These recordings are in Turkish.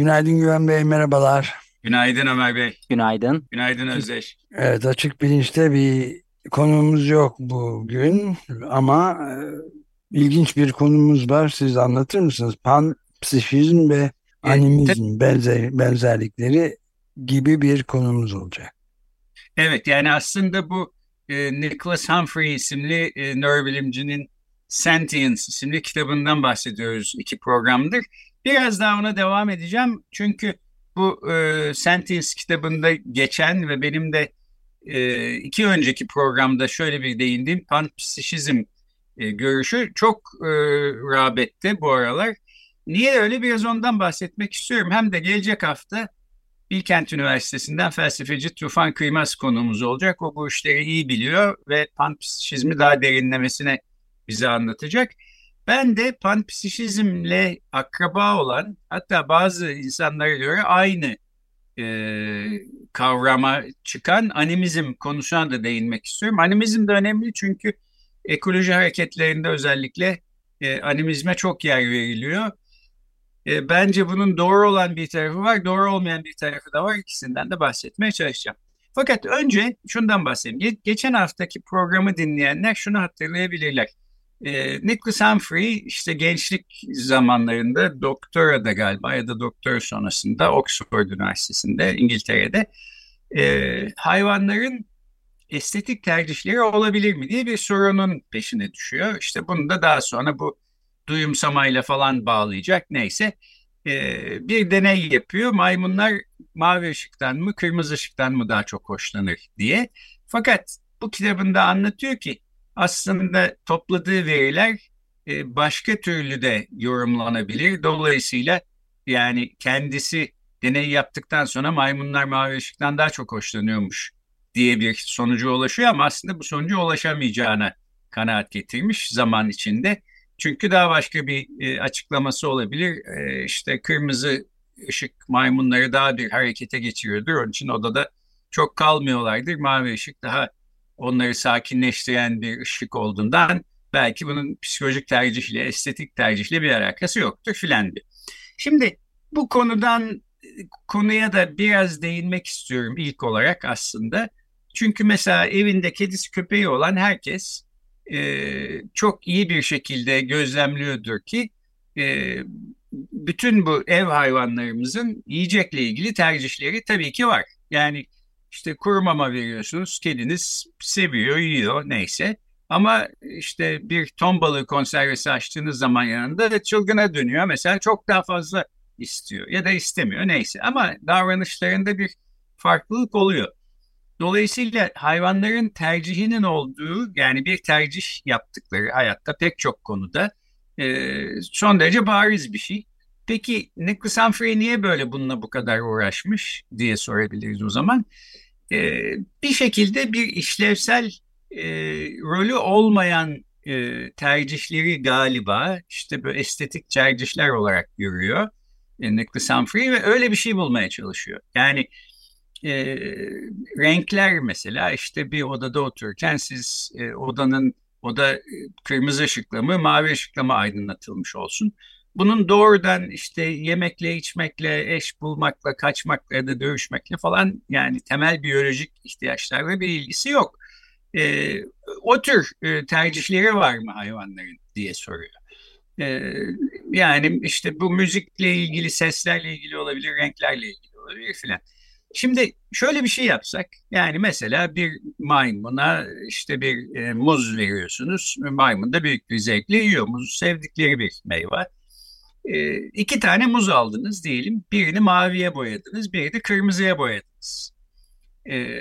Günaydın Güven Bey, merhabalar. Günaydın Ömer Bey. Günaydın. Günaydın Özdeş. Evet, açık bilinçte bir konumuz yok bugün ama e, ilginç bir konumuz var. Siz anlatır mısınız? Panpsişizm ve animizm benzer, benzerlikleri gibi bir konumuz olacak. Evet, yani aslında bu e, Nicholas Humphrey isimli e, nörobilimcinin Sentience isimli kitabından bahsediyoruz iki programdır. Biraz daha ona devam edeceğim çünkü bu e, Sentience kitabında geçen ve benim de e, iki önceki programda şöyle bir değindiğim panpsişizm e, görüşü çok e, rağbette bu aralar. Niye öyle biraz ondan bahsetmek istiyorum. Hem de gelecek hafta Bilkent Üniversitesi'nden felsefeci Tufan Kıymaz konuğumuz olacak. O bu işleri iyi biliyor ve panpsişizmi daha derinlemesine bize anlatacak. Ben de panpsişizmle akraba olan hatta bazı insanlara göre aynı e, kavrama çıkan animizm konusuna da değinmek istiyorum. Animizm de önemli çünkü ekoloji hareketlerinde özellikle e, animizme çok yer veriliyor. E, bence bunun doğru olan bir tarafı var, doğru olmayan bir tarafı da var. İkisinden de bahsetmeye çalışacağım. Fakat önce şundan bahsedeyim. Ge geçen haftaki programı dinleyenler şunu hatırlayabilirler. E, Nicholas Humphrey işte gençlik zamanlarında doktora da galiba ya da doktor sonrasında Oxford Üniversitesi'nde İngiltere'de e, hayvanların estetik tercihleri olabilir mi diye bir sorunun peşine düşüyor. İşte bunu da daha sonra bu duyumsamayla falan bağlayacak neyse e, bir deney yapıyor. Maymunlar mavi ışıktan mı kırmızı ışıktan mı daha çok hoşlanır diye. Fakat bu kitabında anlatıyor ki aslında topladığı veriler e, başka türlü de yorumlanabilir. Dolayısıyla yani kendisi deney yaptıktan sonra maymunlar mavi ışıktan daha çok hoşlanıyormuş diye bir sonuca ulaşıyor ama aslında bu sonuca ulaşamayacağına kanaat getirmiş zaman içinde. Çünkü daha başka bir e, açıklaması olabilir. E, işte kırmızı ışık maymunları daha bir harekete geçiriyordur. Onun için odada çok kalmıyorlardır. Mavi ışık daha onları sakinleştiren bir ışık olduğundan belki bunun psikolojik tercihle, estetik tercihle bir alakası yoktur filan Şimdi bu konudan konuya da biraz değinmek istiyorum ilk olarak aslında. Çünkü mesela evinde kedisi köpeği olan herkes e, çok iyi bir şekilde gözlemliyordur ki e, bütün bu ev hayvanlarımızın yiyecekle ilgili tercihleri tabii ki var. Yani işte kuru mama veriyorsunuz, kediniz seviyor, yiyor neyse. Ama işte bir ton balığı konservesi açtığınız zaman yanında da çılgına dönüyor. Mesela çok daha fazla istiyor ya da istemiyor neyse. Ama davranışlarında bir farklılık oluyor. Dolayısıyla hayvanların tercihinin olduğu yani bir tercih yaptıkları hayatta pek çok konuda son derece bariz bir şey. Peki Nicholas Humphrey niye böyle bununla bu kadar uğraşmış diye sorabiliriz o zaman. E, bir şekilde bir işlevsel e, rolü olmayan e, tercihleri galiba işte böyle estetik tercihler olarak görüyor e, Nicholas Humphrey ve öyle bir şey bulmaya çalışıyor. Yani e, renkler mesela işte bir odada otururken siz e, odanın oda kırmızı ışıkla mı mavi ışıkla mı aydınlatılmış olsun. Bunun doğrudan işte yemekle, içmekle, eş bulmakla, kaçmakla ya da dövüşmekle falan yani temel biyolojik ihtiyaçlarla bir ilgisi yok. E, o tür e, tercihleri var mı hayvanların diye soruyor. E, yani işte bu müzikle ilgili, seslerle ilgili olabilir, renklerle ilgili olabilir filan. Şimdi şöyle bir şey yapsak, yani mesela bir maymuna işte bir e, muz veriyorsunuz, maymun da büyük bir zevkle yiyor, muz sevdikleri bir meyve. E, iki tane muz aldınız diyelim, birini maviye boyadınız, birini kırmızıya boyadınız. E,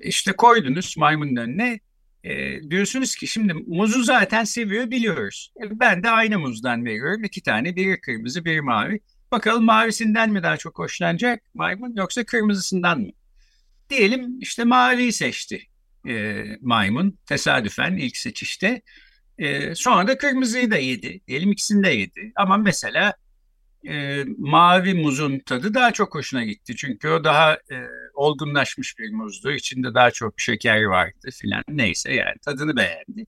işte koydunuz maymunun önüne, E, diyorsunuz ki şimdi muzu zaten seviyor biliyoruz. E, ben de aynı muzdan veriyorum. iki tane biri kırmızı biri mavi. Bakalım mavisinden mi daha çok hoşlanacak maymun yoksa kırmızısından mı? Diyelim işte maviyi seçti e, maymun tesadüfen ilk seçişte. E, sonra da kırmızıyı da yedi. Diyelim ikisini de yedi. Ama mesela e, mavi muzun tadı daha çok hoşuna gitti. Çünkü o daha e, olgunlaşmış bir muzdu. İçinde daha çok şeker vardı filan. Neyse yani tadını beğendi.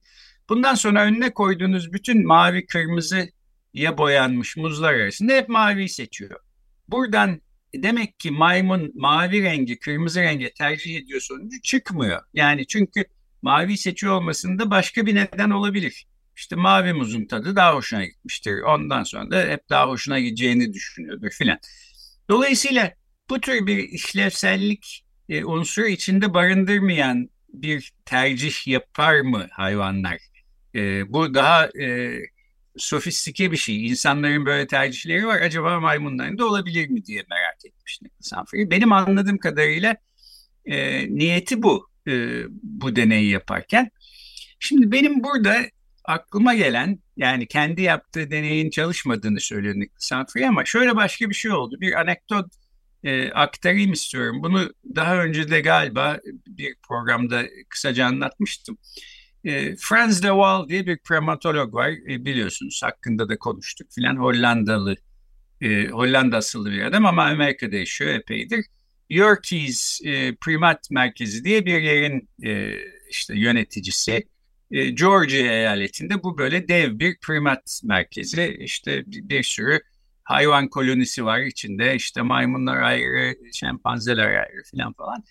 Bundan sonra önüne koyduğunuz bütün mavi kırmızıya boyanmış muzlar arasında hep maviyi seçiyor. Buradan demek ki maymun mavi rengi kırmızı rengi tercih ediyor sonucu çıkmıyor. Yani çünkü mavi seçiyor olmasında başka bir neden olabilir. İşte mavi muzun tadı daha hoşuna gitmiştir. Ondan sonra da hep daha hoşuna gideceğini düşünüyordur filan. Dolayısıyla bu tür bir işlevsellik e, unsuru içinde barındırmayan bir tercih yapar mı hayvanlar? E, bu daha e, sofistike bir şey. İnsanların böyle tercihleri var. Acaba maymunların da olabilir mi diye merak etmiş Nicholas Benim anladığım kadarıyla e, niyeti bu. E, bu deneyi yaparken. Şimdi benim burada aklıma gelen yani kendi yaptığı deneyin çalışmadığını söylüyor Nicholas ama şöyle başka bir şey oldu. Bir anekdot e, aktarayım istiyorum. Bunu daha önce de galiba bir programda kısaca anlatmıştım. E, Franz de Waal diye bir primatolog var e, biliyorsunuz hakkında da konuştuk filan Hollandalı e, Hollanda asıllı bir adam ama Amerika'da yaşıyor epeydir. Yerkes e, Primat Merkezi diye bir yerin e, işte yöneticisi. E, Georgia eyaletinde bu böyle dev bir primat merkezi. İşte bir, bir sürü hayvan kolonisi var içinde. İşte maymunlar ayrı, şempanzeler ayrı falan falan.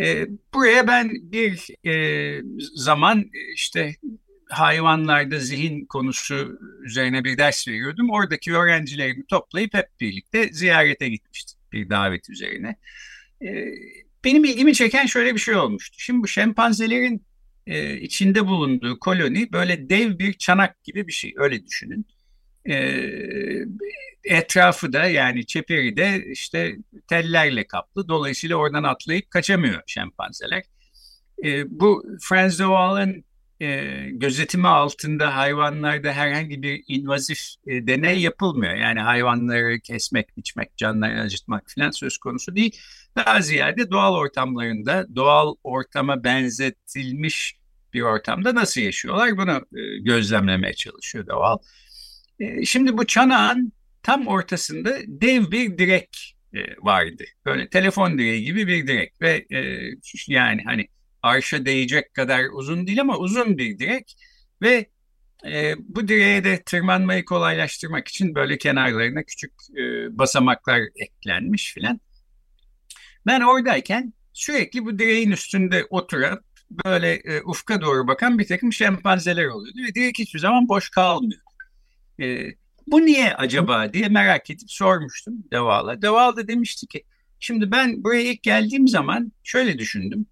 E, buraya ben bir e, zaman işte hayvanlarda zihin konusu üzerine bir ders veriyordum. Oradaki öğrencilerimi toplayıp hep birlikte ziyarete gitmiştim bir davet üzerine. E, benim ilgimi çeken şöyle bir şey olmuştu. Şimdi bu şempanzelerin e, içinde bulunduğu koloni böyle dev bir çanak gibi bir şey öyle düşünün. E, etrafı da yani çeperi de işte tellerle kaplı. Dolayısıyla oradan atlayıp kaçamıyor şempanzeler. E, bu Franz de Waal'ın e, gözetimi altında hayvanlarda herhangi bir invazif e, deney yapılmıyor. Yani hayvanları kesmek, biçmek, canlarını acıtmak falan söz konusu değil. Daha ziyade doğal ortamlarında doğal ortama benzetilmiş bir ortamda nasıl yaşıyorlar bunu e, gözlemlemeye çalışıyor doğal. E, şimdi bu çanağın tam ortasında dev bir direk e, vardı. Böyle telefon direği gibi bir direk ve yani hani arşa değecek kadar uzun değil ama uzun bir direk ve e, bu direğe de tırmanmayı kolaylaştırmak için böyle kenarlarına küçük e, basamaklar eklenmiş filan. Ben oradayken sürekli bu direğin üstünde oturup böyle e, ufka doğru bakan bir takım şempanzeler oluyordu ve direkt hiçbir zaman boş kalmıyor. E, bu niye acaba diye merak edip sormuştum Deval'a. Deval da demişti ki şimdi ben buraya ilk geldiğim zaman şöyle düşündüm.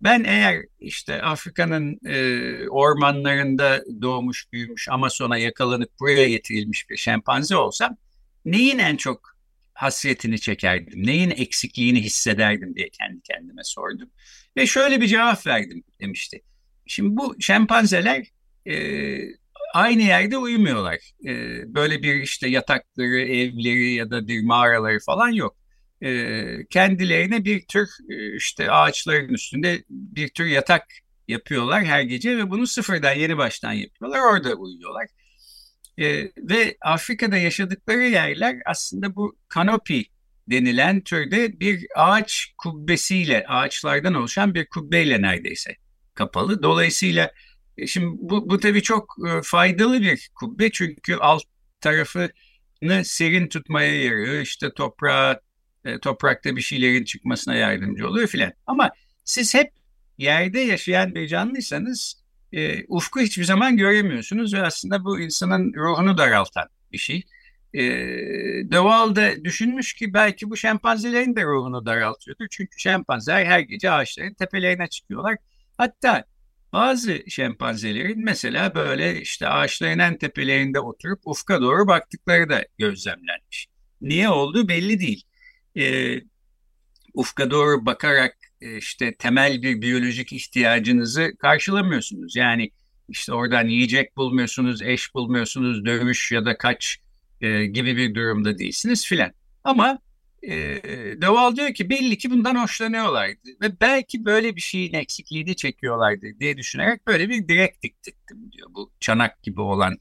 Ben eğer işte Afrika'nın e, ormanlarında doğmuş büyümüş Amazon'a yakalanıp buraya getirilmiş bir şempanze olsam neyin en çok hasretini çekerdim, neyin eksikliğini hissederdim diye kendi kendime sordum. Ve şöyle bir cevap verdim demişti. Şimdi bu şempanzeler e, aynı yerde uyumuyorlar. E, böyle bir işte yatakları, evleri ya da bir mağaraları falan yok. E, kendilerine bir tür işte ağaçların üstünde bir tür yatak yapıyorlar her gece ve bunu sıfırdan yeni baştan yapıyorlar. Orada uyuyorlar. E, ve Afrika'da yaşadıkları yerler aslında bu kanopi denilen türde bir ağaç kubbesiyle, ağaçlardan oluşan bir kubbeyle neredeyse kapalı. Dolayısıyla e, şimdi bu, bu tabii çok e, faydalı bir kubbe çünkü alt tarafını serin tutmaya yarıyor. İşte toprağa, e, toprakta bir şeylerin çıkmasına yardımcı oluyor filan. Ama siz hep yerde yaşayan bir canlıysanız e, ufku hiçbir zaman göremiyorsunuz ve aslında bu insanın ruhunu daraltan bir şey. E, De Waal düşünmüş ki belki bu şempanzelerin de ruhunu daraltıyordur. Çünkü şempanzeler her gece ağaçların tepelerine çıkıyorlar. Hatta bazı şempanzelerin mesela böyle işte ağaçların en tepelerinde oturup ufka doğru baktıkları da gözlemlenmiş. Niye olduğu belli değil. E, ufka doğru bakarak e, işte temel bir biyolojik ihtiyacınızı karşılamıyorsunuz. Yani işte oradan yiyecek bulmuyorsunuz, eş bulmuyorsunuz, dövüş ya da kaç e, gibi bir durumda değilsiniz filan. Ama e, Deval diyor ki belli ki bundan hoşlanıyorlardı ve belki böyle bir şeyin eksikliğini çekiyorlardı diye düşünerek böyle bir direk diktirdim diyor bu çanak gibi olan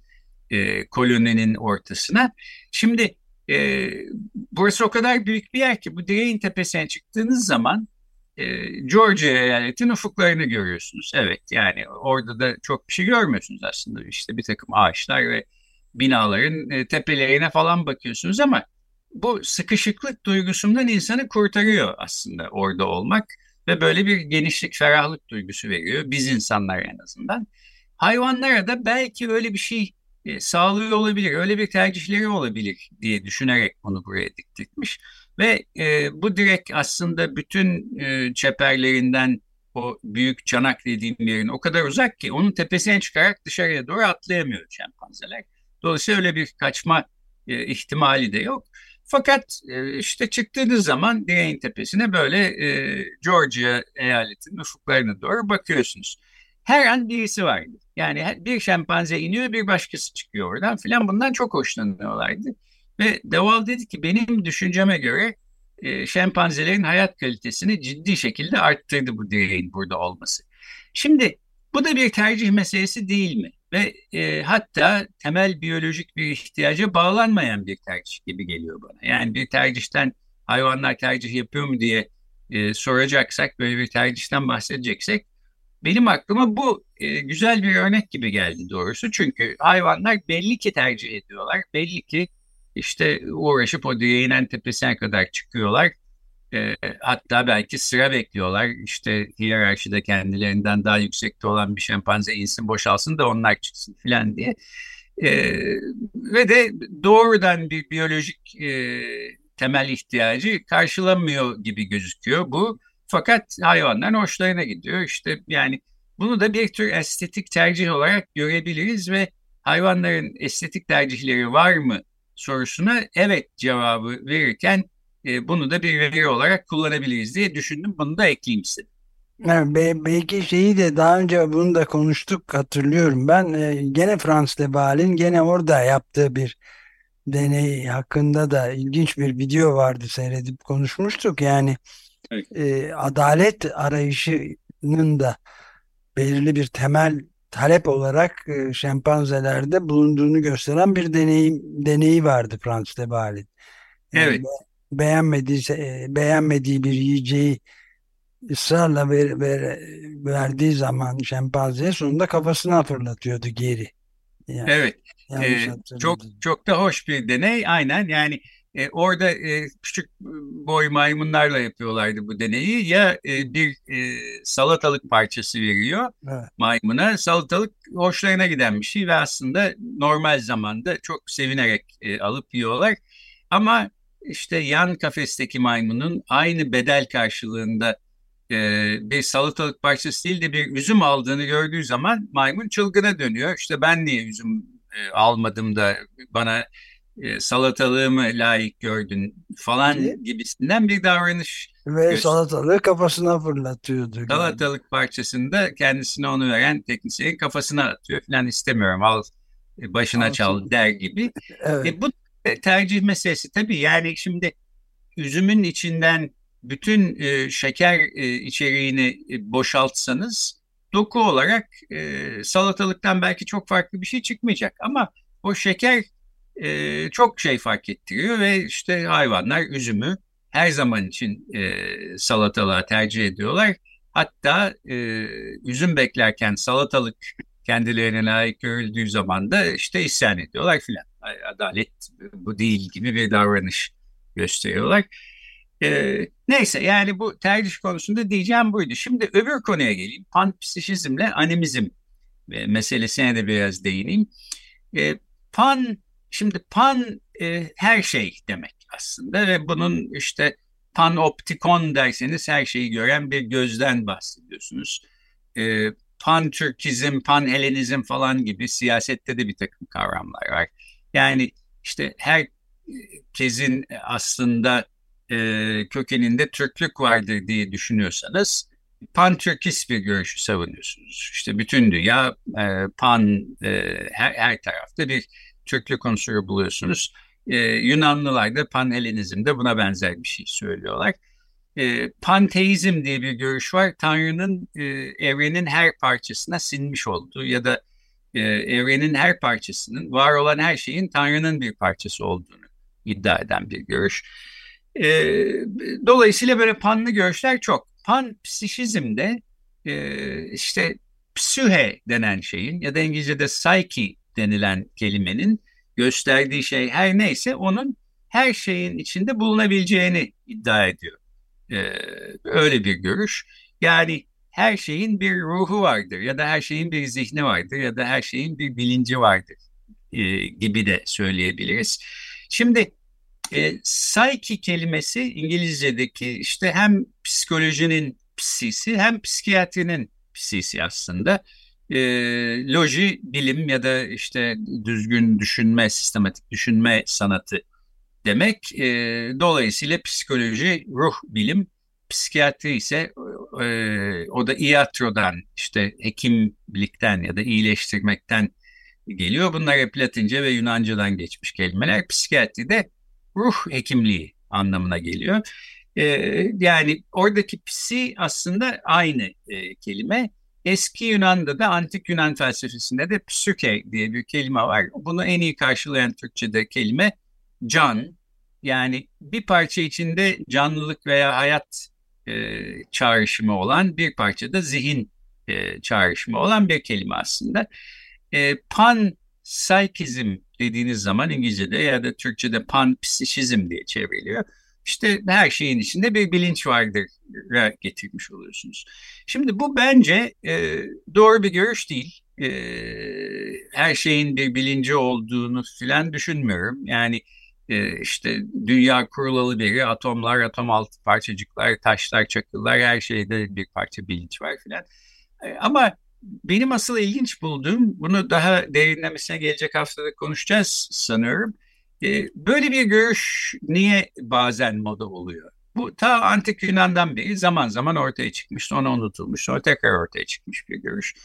e, koloninin ortasına. Şimdi e, burası o kadar büyük bir yer ki bu direğin tepesine çıktığınız zaman e, Georgia eyaletin ufuklarını görüyorsunuz. Evet yani orada da çok bir şey görmüyorsunuz aslında. İşte bir takım ağaçlar ve binaların e, tepelerine falan bakıyorsunuz ama bu sıkışıklık duygusundan insanı kurtarıyor aslında orada olmak ve böyle bir genişlik, ferahlık duygusu veriyor biz insanlar en azından. Hayvanlara da belki öyle bir şey e, sağlıyor olabilir, öyle bir tercihleri olabilir diye düşünerek onu buraya diktirmiş. Ve e, bu direk aslında bütün e, çeperlerinden o büyük çanak dediğim yerin o kadar uzak ki onun tepesine çıkarak dışarıya doğru atlayamıyor şempanzeler. Dolayısıyla öyle bir kaçma e, ihtimali de yok. Fakat e, işte çıktığınız zaman direğin tepesine böyle e, Georgia eyaletinin ufuklarına doğru bakıyorsunuz. Her an birisi vardı. Yani bir şempanze iniyor bir başkası çıkıyor oradan filan bundan çok hoşlanıyorlardı. Ve Deval dedi ki benim düşünceme göre e, şempanzelerin hayat kalitesini ciddi şekilde arttırdı bu direğin burada olması. Şimdi bu da bir tercih meselesi değil mi? Ve e, hatta temel biyolojik bir ihtiyaca bağlanmayan bir tercih gibi geliyor bana. Yani bir tercihten hayvanlar tercih yapıyor mu diye e, soracaksak, böyle bir tercihten bahsedeceksek benim aklıma bu e, güzel bir örnek gibi geldi doğrusu. Çünkü hayvanlar belli ki tercih ediyorlar. Belli ki işte uğraşıp o direğin en tepesine kadar çıkıyorlar. E, hatta belki sıra bekliyorlar. İşte hiyerarşide kendilerinden daha yüksekte olan bir şempanze insin boşalsın da onlar çıksın filan diye. E, ve de doğrudan bir biyolojik e, temel ihtiyacı karşılamıyor gibi gözüküyor bu. Fakat hayvanların hoşlarına gidiyor. İşte yani bunu da bir tür estetik tercih olarak görebiliriz ve hayvanların estetik tercihleri var mı sorusuna evet cevabı verirken e, bunu da bir veri olarak kullanabiliriz diye düşündüm. Bunu da ekleyeyim istedim. Evet, belki şeyi de daha önce bunu da konuştuk hatırlıyorum. Ben e, gene Frans Lebal'in gene orada yaptığı bir deney hakkında da ilginç bir video vardı seyredip konuşmuştuk. Yani evet. e, adalet arayışının da belirli bir temel talep olarak e, şempanzelerde bulunduğunu gösteren bir deneyim deneyi vardı Frans Lebal'in. Yani evet. Beğenmediği, beğenmediği bir yiyeceği ısrarla ver, ver, verdiği zaman şempanzeye sonunda kafasına fırlatıyordu geri. Yani, evet. Ee, çok çok da hoş bir deney. Aynen yani e, orada e, küçük boy maymunlarla yapıyorlardı bu deneyi. Ya e, bir e, salatalık parçası veriyor evet. maymuna. Salatalık hoşlarına giden bir şey ve aslında normal zamanda çok sevinerek e, alıp yiyorlar. Ama işte yan kafesteki maymunun aynı bedel karşılığında e, bir salatalık parçası değil de bir üzüm aldığını gördüğü zaman maymun çılgına dönüyor. İşte ben niye üzüm e, almadım da bana e, salatalığımı layık gördün falan evet. gibisinden bir davranış. Ve göster- salatalığı kafasına fırlatıyordu. Salatalık yani. parçasını da kendisine onu veren teknisyenin kafasına atıyor falan istemiyorum al e, başına Alsın. çal der gibi. evet. e, bu tercih meselesi tabii yani şimdi üzümün içinden bütün e, şeker e, içeriğini e, boşaltsanız doku olarak e, salatalıktan belki çok farklı bir şey çıkmayacak ama o şeker e, çok şey fark ettiriyor ve işte hayvanlar üzümü her zaman için e, salatalığa tercih ediyorlar. Hatta e, üzüm beklerken salatalık kendilerine layık görüldüğü zaman da işte isyan ediyorlar filan. Adalet bu değil gibi bir davranış gösteriyorlar. E, neyse yani bu tercih konusunda diyeceğim buydu. Şimdi öbür konuya geleyim. Panpsişizmle animizm meselesine de biraz değineyim. E, pan Şimdi pan e, her şey demek aslında ve bunun işte panoptikon derseniz her şeyi gören bir gözden bahsediyorsunuz. E, pan Türkizm, pan Helenizm falan gibi siyasette de bir takım kavramlar var. Yani işte herkesin aslında e, kökeninde Türklük vardır diye düşünüyorsanız pan-Türkist bir görüşü savunuyorsunuz. İşte bütün dünya e, pan e, her, her tarafta bir Türklük unsuru buluyorsunuz. E, Yunanlılar da pan-Helenizm'de buna benzer bir şey söylüyorlar. E, panteizm diye bir görüş var. Tanrı'nın e, evrenin her parçasına sinmiş olduğu ya da e, evrenin her parçasının, var olan her şeyin Tanrı'nın bir parçası olduğunu iddia eden bir görüş. E, dolayısıyla böyle panlı görüşler çok. Pan psişizmde e, işte psühe denen şeyin ya da İngilizce'de psyche denilen kelimenin gösterdiği şey her neyse onun her şeyin içinde bulunabileceğini iddia ediyor. Ee, öyle bir görüş. Yani her şeyin bir ruhu vardır ya da her şeyin bir zihni vardır ya da her şeyin bir bilinci vardır e, gibi de söyleyebiliriz. Şimdi e, psyche kelimesi İngilizce'deki işte hem psikolojinin psisi hem psikiyatrinin psisi aslında. E, loji bilim ya da işte düzgün düşünme, sistematik düşünme sanatı demek. E, dolayısıyla psikoloji, ruh bilim, psikiyatri ise e, o da iatrodan işte hekimlikten ya da iyileştirmekten geliyor. Bunlar hep Latince ve Yunanca'dan geçmiş kelimeler. Psikiyatri de ruh hekimliği anlamına geliyor. E, yani oradaki psi aslında aynı e, kelime. Eski Yunan'da da antik Yunan felsefesinde de psüke diye bir kelime var. Bunu en iyi karşılayan Türkçe'de kelime can. Yani bir parça içinde canlılık veya hayat e, çağrışımı olan bir parça da zihin e, çağrışımı olan bir kelime aslında. E, pan psikizm dediğiniz zaman İngilizce'de ya da Türkçe'de pan psişizm diye çevriliyor. İşte her şeyin içinde bir bilinç vardır getirmiş oluyorsunuz. Şimdi bu bence e, doğru bir görüş değil. E, her şeyin bir bilinci olduğunu filan düşünmüyorum. Yani e, işte dünya kurulalı biri, atomlar, atom altı parçacıklar, taşlar, çakıllar her şeyde bir parça bilinç var filan. E, ama benim asıl ilginç bulduğum, bunu daha derinlemesine gelecek haftada konuşacağız sanıyorum. E, böyle bir görüş niye bazen moda oluyor? Bu ta antik Yunan'dan beri zaman zaman ortaya çıkmış, sonra unutulmuş, sonra tekrar ortaya çıkmış bir görüş.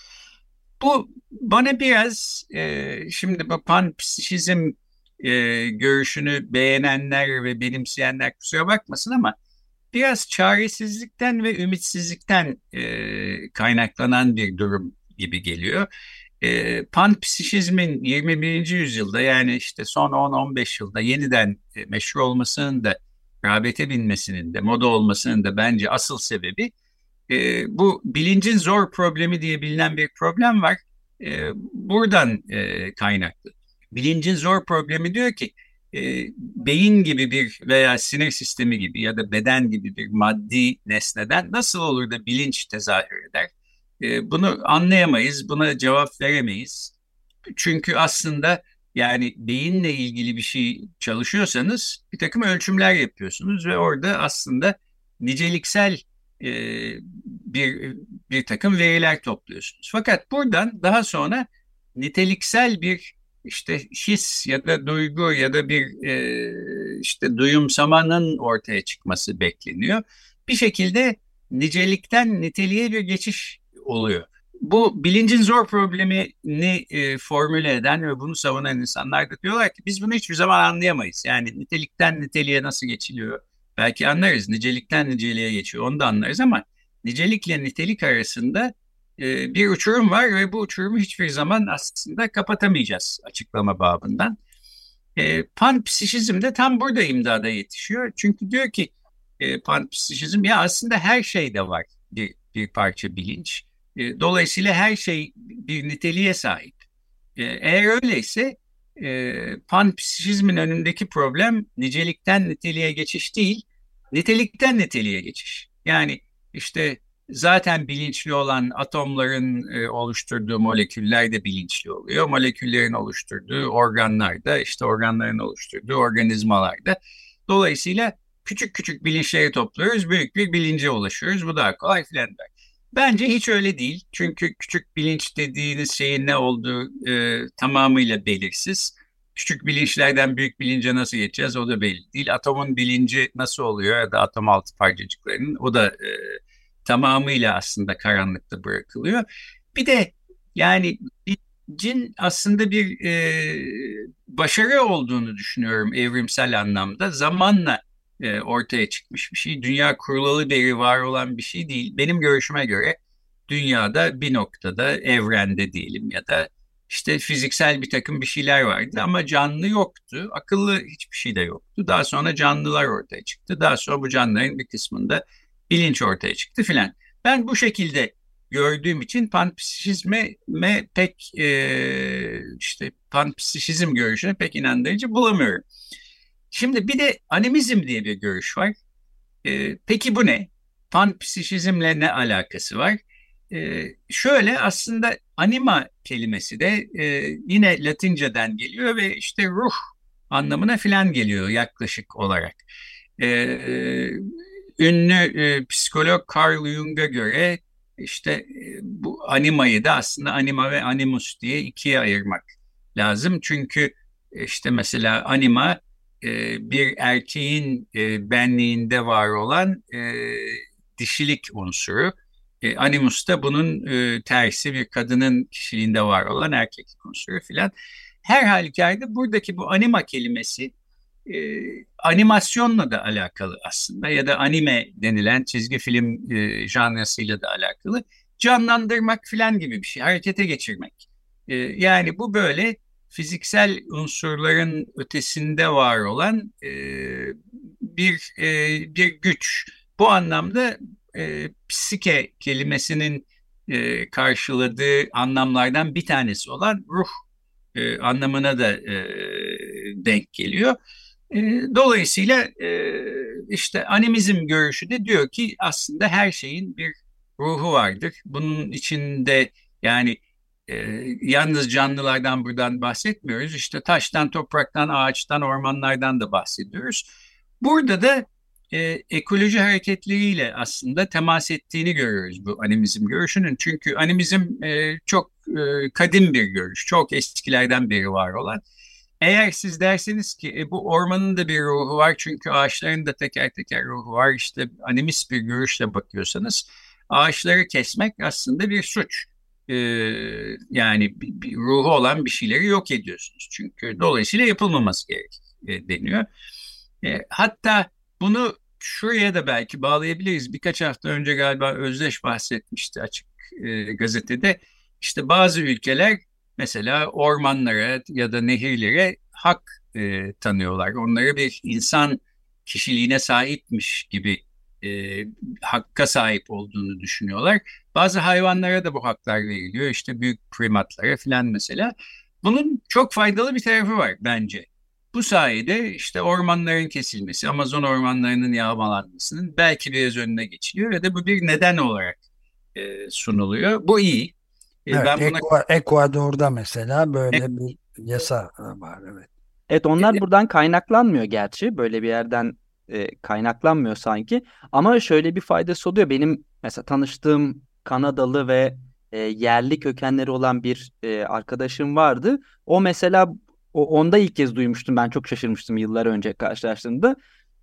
Bu bana biraz e, şimdi bu panpsişizm e, görüşünü beğenenler ve benimseyenler kusura bakmasın ama biraz çaresizlikten ve ümitsizlikten e, kaynaklanan bir durum gibi geliyor. E, panpsişizmin 21. yüzyılda yani işte son 10-15 yılda yeniden e, meşhur olmasının da rağbete binmesinin de moda olmasının da bence asıl sebebi e, bu bilincin zor problemi diye bilinen bir problem var. E, buradan e, kaynaklı. Bilincin zor problemi diyor ki e, beyin gibi bir veya sinir sistemi gibi ya da beden gibi bir maddi nesneden nasıl olur da bilinç tezahür eder? E, bunu anlayamayız, buna cevap veremeyiz. Çünkü aslında yani beyinle ilgili bir şey çalışıyorsanız bir takım ölçümler yapıyorsunuz ve orada aslında niceliksel e, bir bir takım veriler topluyorsunuz. Fakat buradan daha sonra niteliksel bir işte his ya da duygu ya da bir e, işte duyumsamanın ortaya çıkması bekleniyor. Bir şekilde nicelikten niteliğe bir geçiş oluyor. Bu bilincin zor problemini e, formüle eden ve bunu savunan insanlar da diyorlar ki biz bunu hiçbir zaman anlayamayız. Yani nitelikten niteliğe nasıl geçiliyor? Belki anlarız. Nicelikten niceliğe geçiyor. Onu da anlarız ama nicelikle nitelik arasında e, bir uçurum var ve bu uçurumu hiçbir zaman aslında kapatamayacağız açıklama babından. E, panpsişizm de tam burada imdada yetişiyor. Çünkü diyor ki e, panpsişizm ya aslında her şeyde var bir, bir parça bilinç. E, dolayısıyla her şey bir niteliğe sahip. E, eğer öyleyse e, panpsişizmin önündeki problem nicelikten niteliğe geçiş değil, nitelikten niteliğe geçiş. Yani işte zaten bilinçli olan atomların e, oluşturduğu moleküller de bilinçli oluyor. Moleküllerin oluşturduğu organlar da işte organların oluşturduğu organizmalar da. Dolayısıyla küçük küçük bilinçleri topluyoruz, büyük bir bilince ulaşıyoruz. Bu daha kolay filan der. Bence hiç öyle değil. Çünkü küçük bilinç dediğiniz şeyin ne olduğu e, tamamıyla belirsiz. küçük bilinçlerden büyük bilince nasıl geçeceğiz o da belli değil. Atomun bilinci nasıl oluyor ya da atom altı parçacıklarının o da e, tamamıyla aslında karanlıkta bırakılıyor. Bir de yani bilincin aslında bir e, başarı olduğunu düşünüyorum evrimsel anlamda. Zamanla e, ortaya çıkmış bir şey. Dünya kurulalı beri var olan bir şey değil. Benim görüşüme göre dünyada bir noktada evrende diyelim ya da işte fiziksel bir takım bir şeyler vardı ama canlı yoktu. Akıllı hiçbir şey de yoktu. Daha sonra canlılar ortaya çıktı. Daha sonra bu canlıların bir kısmında bilinç ortaya çıktı filan. Ben bu şekilde gördüğüm için panpsişizme pek e, işte panpsişizm görüşüne pek inandırıcı bulamıyorum. Şimdi bir de animizm diye bir görüş var. E, peki bu ne? Panpsişizmle ne alakası var? E, şöyle aslında anima kelimesi de e, yine Latinceden geliyor ve işte ruh anlamına filan geliyor yaklaşık olarak. E, ünlü e, psikolog Carl Jung'a göre işte e, bu animayı da aslında anima ve animus diye ikiye ayırmak lazım. Çünkü işte mesela anima e, bir erkeğin e, benliğinde var olan dişilik unsuru. Animus da bunun tersi bir kadının kişiliğinde var olan erkeklik unsuru filan. Her halükarda buradaki bu anima kelimesi e, animasyonla da alakalı aslında ya da anime denilen çizgi film e, janrasıyla da alakalı. Canlandırmak filan gibi bir şey, harekete geçirmek. E, yani bu böyle fiziksel unsurların ötesinde var olan e, bir e, bir güç. Bu anlamda e, psike kelimesinin e, karşıladığı anlamlardan bir tanesi olan ruh e, anlamına da e, denk geliyor. E, dolayısıyla e, işte animizm görüşü de diyor ki aslında her şeyin bir ruhu vardır. Bunun içinde yani e, yalnız canlılardan buradan bahsetmiyoruz. İşte taştan, topraktan, ağaçtan, ormanlardan da bahsediyoruz. Burada da e, ekoloji hareketleriyle aslında temas ettiğini görüyoruz bu animizm görüşünün. Çünkü animizm e, çok e, kadim bir görüş, çok eskilerden beri var olan. Eğer siz derseniz ki e, bu ormanın da bir ruhu var çünkü ağaçların da teker teker ruhu var işte animist bir görüşle bakıyorsanız ağaçları kesmek aslında bir suç. Yani bir, bir ruhu olan bir şeyleri yok ediyorsunuz. Çünkü dolayısıyla yapılmaması gerek e, deniyor. E, hatta bunu şuraya da belki bağlayabiliriz. Birkaç hafta önce galiba Özdeş bahsetmişti açık e, gazetede. İşte bazı ülkeler mesela ormanlara ya da nehirlere hak e, tanıyorlar. Onları bir insan kişiliğine sahipmiş gibi e, hakka sahip olduğunu düşünüyorlar. Bazı hayvanlara da bu haklar veriliyor. İşte büyük primatlara filan mesela. Bunun çok faydalı bir tarafı var bence. Bu sayede işte ormanların kesilmesi, Amazon ormanlarının yağmalanmasının belki biraz önüne geçiliyor ya da bu bir neden olarak e, sunuluyor. Bu iyi. E, evet, ben buna... Ekvador'da mesela böyle Ek... bir yasa var. Evet. Evet onlar buradan kaynaklanmıyor gerçi. Böyle bir yerden e, kaynaklanmıyor sanki. Ama şöyle bir faydası oluyor. Benim mesela tanıştığım Kanadalı ve e, yerli kökenleri olan bir e, arkadaşım vardı. O mesela o, onda ilk kez duymuştum. Ben çok şaşırmıştım yıllar önce karşılaştığımda. Ya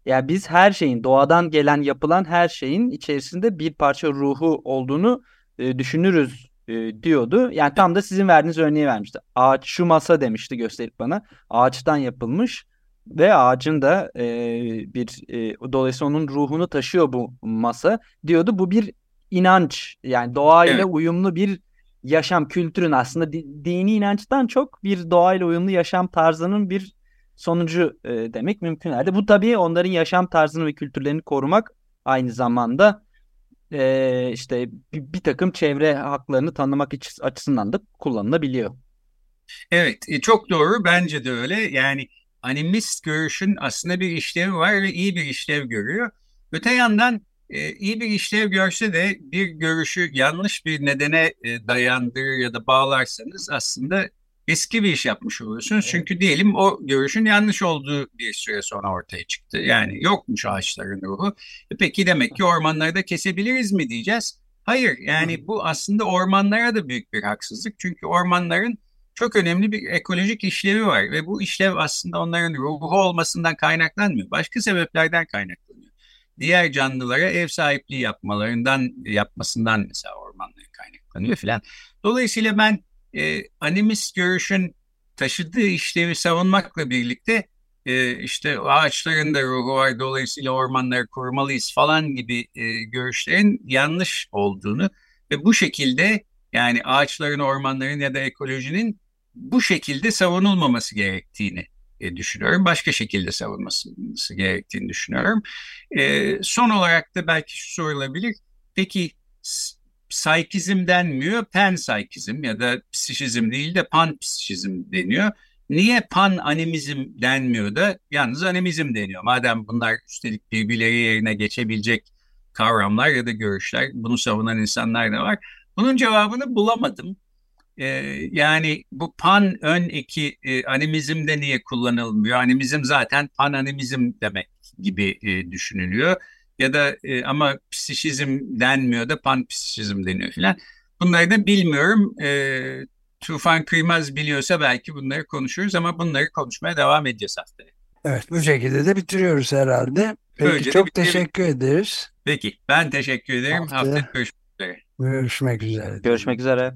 yani biz her şeyin doğadan gelen yapılan her şeyin içerisinde bir parça ruhu olduğunu e, düşünürüz e, diyordu. Yani tam da sizin verdiğiniz örneği vermişti. Ağaç şu masa demişti gösterip bana. Ağaçtan yapılmış ve ağacın da e, bir e, dolayısıyla onun ruhunu taşıyor bu masa diyordu. Bu bir inanç yani doğayla evet. uyumlu bir yaşam kültürün aslında dini inançtan çok bir doğayla uyumlu yaşam tarzının bir sonucu e, demek mümkün herhalde. Bu tabii onların yaşam tarzını ve kültürlerini korumak aynı zamanda e, işte bir, bir takım çevre haklarını tanımak açısından da kullanılabiliyor. Evet e, çok doğru bence de öyle yani animist görüşün aslında bir işlevi var ve iyi bir işlev görüyor. Öte yandan e, iyi bir işlev görse de bir görüşü yanlış bir nedene e, dayandırır ya da bağlarsanız aslında eski bir iş yapmış oluyorsunuz. Evet. Çünkü diyelim o görüşün yanlış olduğu bir süre sonra ortaya çıktı. Yani yokmuş ağaçların ruhu. E peki demek ki ormanları da kesebiliriz mi diyeceğiz? Hayır yani bu aslında ormanlara da büyük bir haksızlık. Çünkü ormanların çok önemli bir ekolojik işlevi var ve bu işlev aslında onların ruhu olmasından kaynaklanmıyor. Başka sebeplerden kaynaklanıyor. Diğer canlılara ev sahipliği yapmalarından yapmasından mesela ormanların kaynaklanıyor filan. Dolayısıyla ben e, animist görüşün taşıdığı işlevi savunmakla birlikte e, işte ağaçların da ruhu var dolayısıyla ormanları korumalıyız falan gibi e, görüşlerin yanlış olduğunu ve bu şekilde yani ağaçların, ormanların ya da ekolojinin bu şekilde savunulmaması gerektiğini e, düşünüyorum. Başka şekilde savunması gerektiğini düşünüyorum. E, son olarak da belki şu sorulabilir. Peki saikizm denmiyor, pansaikizm ya da psişizm değil de panpsişizm deniyor. Niye pan animizm denmiyor da yalnız animizm deniyor? Madem bunlar üstelik birbirleri yerine geçebilecek kavramlar ya da görüşler, bunu savunan insanlar da var. Bunun cevabını bulamadım. Ee, yani bu pan ön eki e, animizmde niye kullanılmıyor? Animizm zaten pan animizm demek gibi e, düşünülüyor. Ya da e, ama psişizm denmiyor da pan psişizm deniyor filan. Bunları da bilmiyorum. E, Tufan Kıymaz biliyorsa belki bunları konuşuruz ama bunları konuşmaya devam edeceğiz haftaya. Evet bu şekilde de bitiriyoruz herhalde. Peki Böylece çok teşekkür ederiz. Peki ben teşekkür ederim. Haftaya, haftaya görüşmek üzere. Görüşmek üzere. Görüşmek üzere.